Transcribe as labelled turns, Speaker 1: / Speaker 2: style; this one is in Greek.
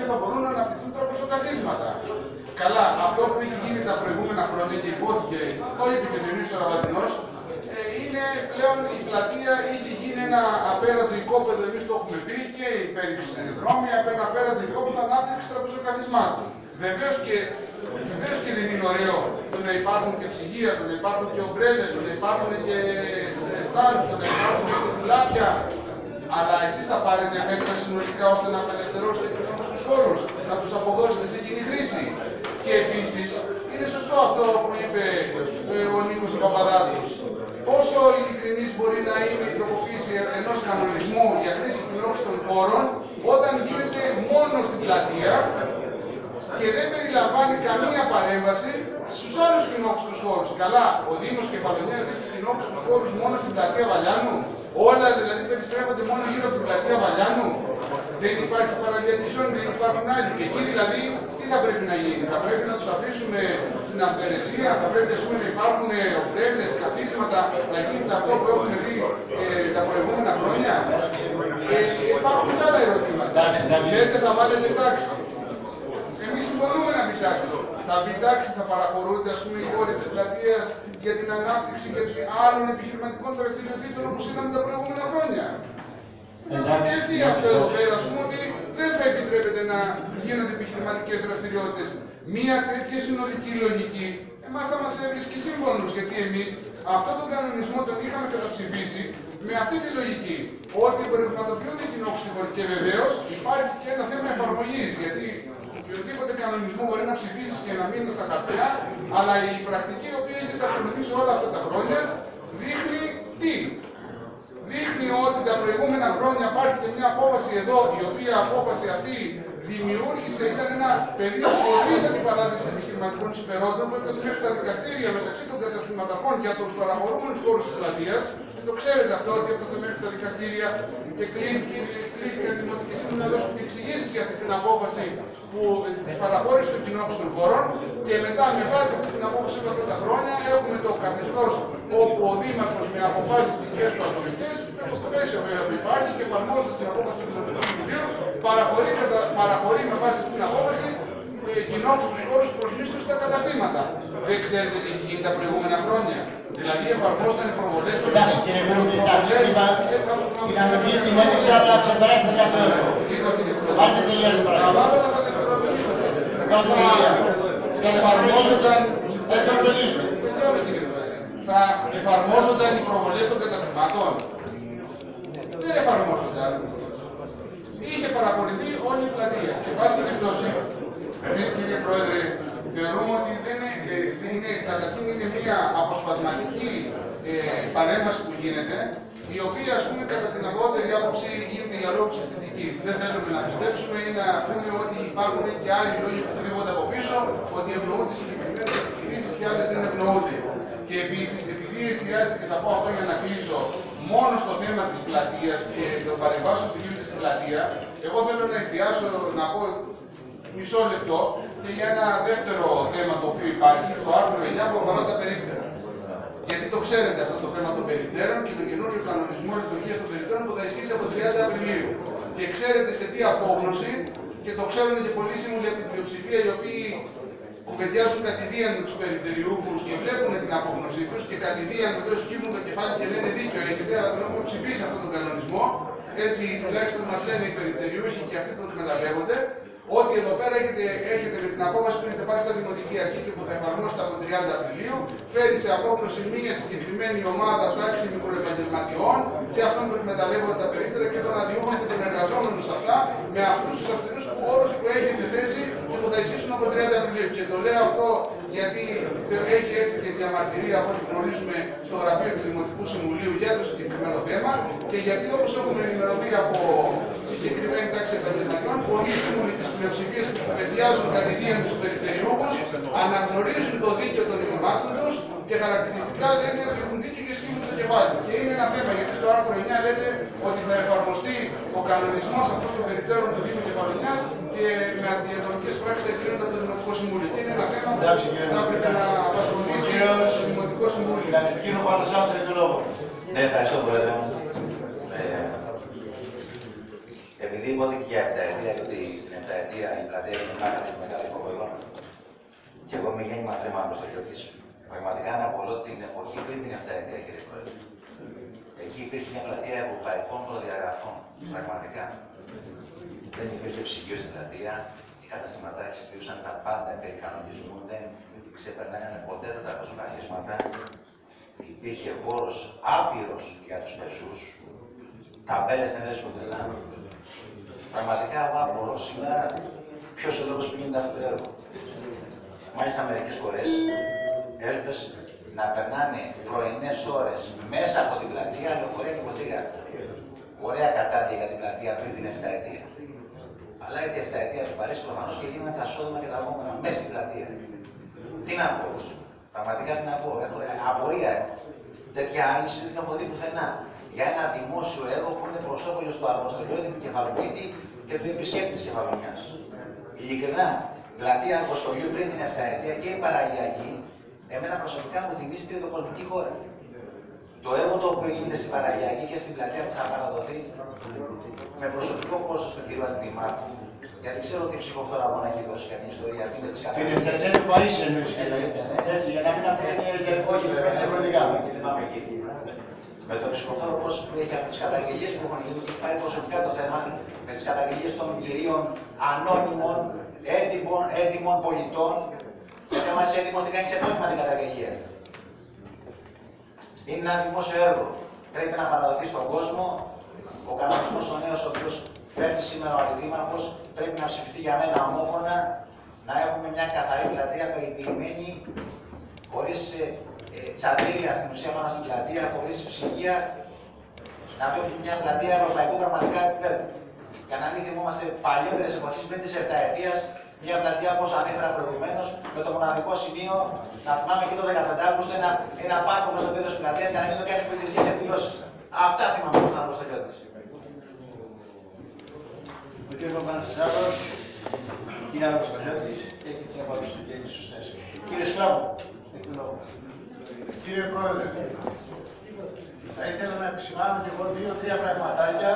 Speaker 1: οποία θα μπορούν να αναπτυχθούν τώρα προσοκαθίσματα. Καλά, αυτό που έχει γίνει τα προηγούμενα χρόνια και υπόθηκε, το είπε και ο Διονύσης Ραβατινός, ε, είναι πλέον η πλατεία είχε γίνει ένα απέραντο οικόπεδο, εμείς το έχουμε πει, και η πέριξη δρόμια, ένα απέραντο οικόπεδο ανάπτυξης τραπεζοκαθισμάτων. Βεβαίως και, βεβαίως και δεν είναι ωραίο το να υπάρχουν και ψυγεία, το να υπάρχουν και ομπρέλες, το να υπάρχουν και στάνους, το να υπάρχουν και κουλάπια. Αλλά εσείς θα πάρετε μέτρα συνολικά ώστε να απελευθερώσετε τους τους χώρους, να τους αποδώσετε σε κοινή χρήση. Και επίσης, είναι σωστό αυτό που είπε ε, ο Νίκος Παπαδάτος. Πόσο ειλικρινής μπορεί να είναι η τροποποίηση ενός κανονισμού για χρήση των χώρων όταν γίνεται μόνο στην πλατεία και δεν περιλαμβάνει καμία παρέμβαση στους άλλους κοινόχρηστους χώρους. Καλά, ο Δήμος Κεφαλονιάς έχει κοινόχρηστους χώρους μόνο στην πλατεία Βαλιάνου. Όλα δηλαδή περιστρέφονται μόνο γύρω από την πλατεία Βαλιάνου. Δεν υπάρχει παραλία τη ζώνη, δεν υπάρχουν άλλοι. Εκεί δηλαδή τι θα πρέπει να γίνει, θα πρέπει να τους αφήσουμε στην αυθαιρεσία, θα πρέπει ας πούμε, να υπάρχουν οφρέλε, καθίσματα, να γίνεται αυτό που έχουμε δει ε, τα προηγούμενα χρόνια. Ε, υπάρχουν και άλλα ερωτήματα. Λέτε θα βάλετε τάξη. Εμείς συμφωνούμε να μπει τάξη. Θα μπει τάξη, θα παραχωρούνται ας πούμε, οι χώροι της πλατείας για την ανάπτυξη και άλλων επιχειρηματικών δραστηριοτήτων όπως είδαμε τα προηγούμενα χρόνια. Να προτεθεί αυτό εδώ πέρα, ας πούμε, ότι δεν θα επιτρέπεται να γίνονται επιχειρηματικές δραστηριότητες. Μία τέτοια συνολική λογική εμάς θα μας έβρισκε σύμφωνου, γιατί εμείς αυτόν τον κανονισμό τον είχαμε καταψηφίσει με αυτή τη λογική. Ότι εμπορευματοποιούνται κοινόξυγοι και βεβαίως υπάρχει και ένα θέμα εφαρμογής. Γιατί οποιοδήποτε κανονισμό μπορεί να ψηφίσεις και να μείνεις στα χαρτιά, αλλά η πρακτική η οποία έχει ακολουθήσει όλα αυτά τα χρόνια δείχνει τι; Δείχνει ότι τα προηγούμενα χρόνια υπάρχει και μια απόφαση εδώ, η οποία απόφαση αυτή δημιούργησε, ήταν ένα πεδίο χωρί αντιπαράθεση επιχειρηματικών συμφερόντων που έφτασε μέχρι τα δικαστήρια μεταξύ των καταστηματικών και των παραχωρούμενου χώρου της πλατείας. Και το ξέρετε αυτό, ότι έφτασε μέχρι τα δικαστήρια και κλείθηκαν οι δημοτικοί σύμβουλοι να δώσουν εξηγήσεις για αυτή την απόφαση που της παραχώρησε το κοινό των χωρών και μετά με βάση αυτή την απόφαση όλα αυτά τα χρόνια έχουμε το καθεστώς όπου ο Δήμαρχος με αποφάσεις δικές του ατομικές, με το πλαίσιο βέβαια που υπάρχει και εφαρμόζοντα την απόφαση του Δημοτικού Συμβουλίου, παραχωρεί, παραχωρεί με βάση την απόφαση ε, κοινόχρηστου χώρους προ στα καταστήματα. Δεν ξέρετε τι έχει γίνει τα προηγούμενα χρόνια. Δηλαδή εφαρμόζονταν οι προβολές του.
Speaker 2: Εντάξει κύριε Μερούλη, εντάξει. Την ανοχή την έδειξε, αλλά ξεπεράσετε κάθε όρο. Βάλτε τελειώσει παρακαλώ. Κάντε τελεία. Θα εφαρμόζονταν. Δεν θα μιλήσουμε.
Speaker 1: Θα εφαρμόζονταν οι προβολές των καταστημάτων. Δεν εφαρμόζονταν. Είχε παραπολιτεί όλη η πλατεία. Και πάση περιπτώσει, εμείς κύριε Πρόεδρε, θεωρούμε ότι δεν είναι, ε, δεν είναι καταρχήν είναι μια αποσπασματική ε, παρέμβαση που γίνεται, η οποία ας πούμε κατά την αργότερη άποψη γίνεται για λόγους αισθητικής. Δεν θέλουμε να πιστέψουμε ή να πούμε ότι υπάρχουν και άλλοι λόγοι που κρύβονται από πίσω, ότι ευνοούνται συγκεκριμένες επιχειρήσεις και άλλες δεν ευνοούνται. Και επίσης, επειδή εστιάζεται και θα πω αυτό για να κλείσω, μόνο στο θέμα της πλατείας και των παρεμβάσεων που γίνονται στην πλατεία, εγώ θέλω να εστιάσω, να πω μισό λεπτό και για ένα δεύτερο θέμα το οποίο υπάρχει, το άρθρο 9 που αφορά τα περίπτερα. Γιατί το ξέρετε αυτό το θέμα των περιπτέρων και τον καινούριο κανονισμό λειτουργίας των περιπτέρων που θα ισχύσει από 30 Απριλίου. Και ξέρετε σε τι απόγνωση, και το ξέρουν και πολλοί σύμβουλοι από την πλειοψηφία οι οποίοι κουβεντιάζουν κατηδίαν με τους περιπτεριούχους και βλέπουν την απόγνωσή τους και κατηδίαν βεβαίως σκύβουν το κεφάλι και λένε δίκιο έχετε, αλλά δεν έχουμε ψηφίσει αυτόν τον κανονισμό. Έτσι τουλάχιστον μας λένε οι περιπτεριούχοι και αυτοί που εκμεταλλεύονται ότι εδώ πέρα έχετε, έχετε με την απόφαση που έχετε πάρει στα Δημοτική Αρχή και που θα εφαρμόσετε από 30 Απριλίου, φέρει σε απόγνωση μία συγκεκριμένη ομάδα τάξη μικροεπαγγελματιών και αυτών που εκμεταλλεύονται τα περίπτερα και των αδειούχων και των εργαζόμενων σε αυτά, με αυτούς τους αυστηρού όρους που έχετε θέσει και που θα ισχύσουν από 30 Απριλίου. Και το λέω αυτό γιατί έχει έρθει και διαμαρτυρία από ό,τι γνωρίζουμε στο γραφείο του Δημοτικού Συμβουλίου για το συγκεκριμένο θέμα και γιατί όπως έχουμε ενημερωθεί από συγκεκριμένη τάξη επαγγελματιών, πολλοί σύμβουλοι τη πλειοψηφία που κουβεντιάζουν κατηδίαν τους περιπτεριούχου αναγνωρίζουν το δίκαιο των εγκλημάτων τους και χαρακτηριστικά λένε ότι έχουν δίκιο και σκύβουν το κεφάλι. Και είναι ένα θέμα γιατί στο άρθρο 9 λέτε ότι θα εφαρμοστεί ο κανονισμός αυτός των περιπτέρων του Δήμου Κεφαλονιάς και με αντιεδομικέ πράξεις θα εκκρίνονται από το Δημοτικό Συμβούλιο. Και είναι ένα θέμα που θα έπρεπε να απασχολήσει το Δημοτικό Συμβούλιο.
Speaker 2: Να μην κύριο πάνω σε το λόγο. Ναι, ευχαριστώ, Πρόεδρε.
Speaker 3: Επειδή υπόθηκε για επταετία, ότι στην επταετία η πλατεία είναι πάρα πολύ μεγάλη υποβολή. Και εγώ είμαι γέννημα θρέμα στο χιό της. Πραγματικά να απολώ την εποχή πριν την επταετία, κύριε Πρόεδρε. Εκεί υπήρχε μια πλατεία ευρωπαϊκών προδιαγραφών. Πραγματικά. Δεν υπήρχε ψυγείο στην πλατεία. Οι καταστηματάρχες στηρούσαν τα πάντα περί κανονισμού. Δεν ξεπερνάγανε ποτέ τα τραπεζοκαθίσματα. Υπήρχε χώρος άπειρος για τους πεσούς. Ταμπέλες δεν έσβουν πουθενά. Πραγματικά εγώ απορώ σήμερα ποιος ο λόγος που γίνεται αυτό το έργο; Μάλιστα μερικές φορές έλπε να περνάνε πρωινές ώρες μέσα από την πλατεία λεωφορεία και ποτήρια. Ωραία κατάδια για την πλατεία πριν την 7 ετία. Αλλά η 7 ετία του Παρίσι προφανώς και γίνανε τα σώδημα και τα βόμβανα μέσα στην πλατεία. Τι να πω, πραγματικά τι να πω, έχω απορία. Τέτοια άρνηση δεν έχω δει πουθενά. Για ένα δημόσιο έργο που είναι προς όφελος του Αργοστολιώτη, του κεφαλοποιητή και του επισκέπτης τη κεφαλονιάς. Ειλικρινά, πλατεία Αργοστολιού πριν την 7 ετία και η παραλιακή, εμένα προσωπικά μου θυμίζει την κοσμική χώρα. Το έργο το οποίο γίνεται στην Παραγιακή και στην πλατεία που θα παραδοθεί με προσωπικό κόστος του κ. Αντιμάρχου, γιατί ξέρω ότι ψυχοφόρα μπορεί να έχει δώσει καμία ιστορία αυτή με τις
Speaker 2: Την
Speaker 3: καταστάσει.
Speaker 2: ευθερτία του Παρίσι εννοείς κύριε. Έτσι, για να μην απέχει και
Speaker 3: Όχι, βέβαια, δεν
Speaker 2: διαφορετικά.
Speaker 3: πάμε εκεί, δεν πάμε εκεί. Με τον ψυχοφόρο πρόσωπο που έχει από τις καταγγελίες που έχουν γίνει και έχει πάρει προσωπικά το θέμα με τις καταγγελίες των κυρίων ανώνυμων, έντιμων, έντιμων πολιτών. Και μας έντιμος δεν κάνει ξεπνόημα την καταγγελία. Είναι ένα δημόσιο έργο. Πρέπει να παραδοθεί στον κόσμο. Ο κανονισμός ο νέος, ο οποίος φέρνει σήμερα ο αντιδήμαρχος, πρέπει να ψηφιστεί για μένα ομόφωνα. Να έχουμε μια καθαρή πλατεία περιποιημένη, χωρίς ε, ε, τσαντήρια στην ουσία πάνω στην πλατεία, χωρίς ψυγεία. Να έχουμε μια πλατεία ευρωπαϊκού πραγματικά επίπεδου. Για να μην θυμόμαστε παλιότερες εποχές πριν τη επταετία, μια πλατεία όπως ανέφερα προηγουμένως, με το μοναδικό σημείο να θυμάμαι και το 15 Αύγουστο ένα, ένα πάρκο προ το τέλος της πλατείας για να μην το κάνει πολιτιστικέ εκδηλώσεις. Αυτά θυμάμαι που θα στο τέλος.
Speaker 2: Ο κ. Παπανασάρος, κύριε Αργοστολιώτης, έχει τις απαντήσεις του και είναι σωστές. Κύριε Σκλάβου, έχει το λόγο.
Speaker 1: Κύριε Πρόεδρε, θα ήθελα να επισημάνω και εγώ δύο-τρία πραγματάκια